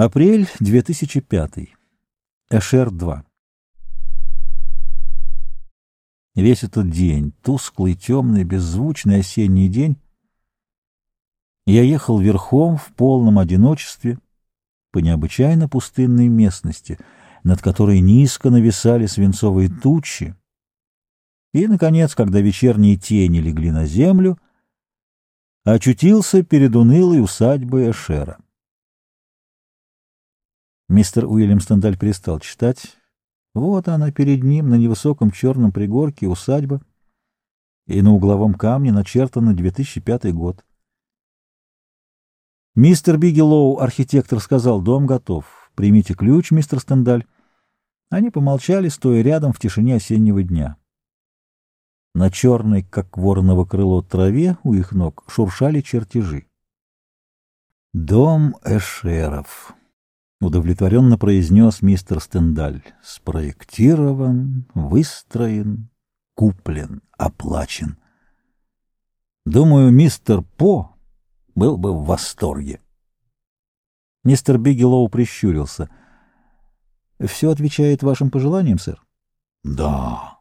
Апрель 2005. Эшер-2. Весь этот день, тусклый, темный, беззвучный осенний день, я ехал верхом в полном одиночестве по необычайно пустынной местности, над которой низко нависали свинцовые тучи, и, наконец, когда вечерние тени легли на землю, очутился перед унылой усадьбой Эшера. Мистер Уильям Стендаль перестал читать. Вот она перед ним на невысоком черном пригорке усадьба, и на угловом камне начертано 2005 год. Мистер Бигелоу, архитектор, сказал, дом готов. Примите ключ, мистер Стендаль. Они помолчали, стоя рядом в тишине осеннего дня. На черной, как вороново крыло, траве у их ног шуршали чертежи. Дом Эшеров. — удовлетворенно произнес мистер Стендаль. «Спроектирован, выстроен, куплен, оплачен. Думаю, мистер По был бы в восторге». Мистер Бигелоу прищурился. «Все отвечает вашим пожеланиям, сэр?» «Да».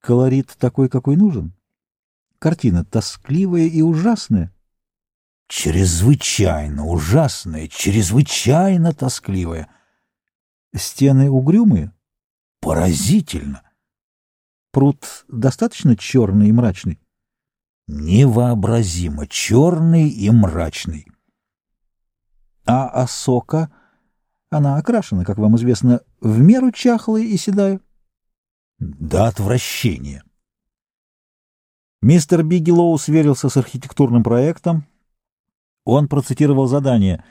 «Колорит такой, какой нужен?» «Картина тоскливая и ужасная?» Чрезвычайно ужасное, чрезвычайно тоскливое. Стены угрюмые? Поразительно. Пруд достаточно черный и мрачный? Невообразимо черный и мрачный. А осока, она окрашена, как вам известно, в меру чахлая и седая? До отвращения. Мистер Бигелоу сверился с архитектурным проектом, он процитировал задание.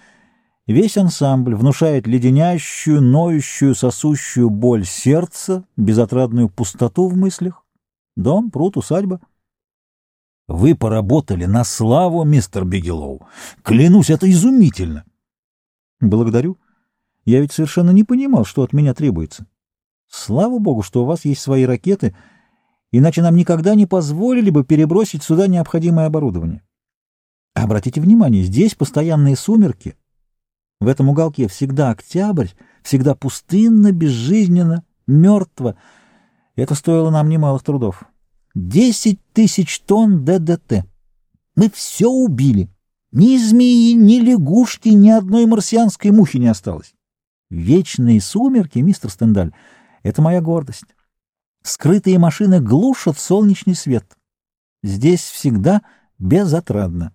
Весь ансамбль внушает леденящую, ноющую, сосущую боль сердца, безотрадную пустоту в мыслях. Дом, пруд, усадьба. Вы поработали на славу, мистер Бигелоу. Клянусь, это изумительно. Благодарю. Я ведь совершенно не понимал, что от меня требуется. Слава богу, что у вас есть свои ракеты, иначе нам никогда не позволили бы перебросить сюда необходимое оборудование. Обратите внимание, здесь постоянные сумерки. В этом уголке всегда октябрь, всегда пустынно, безжизненно, мертво. Это стоило нам немалых трудов. Десять тысяч тонн ДДТ. Мы все убили. Ни змеи, ни лягушки, ни одной марсианской мухи не осталось. Вечные сумерки, мистер Стендаль, — это моя гордость. Скрытые машины глушат солнечный свет. Здесь всегда безотрадно.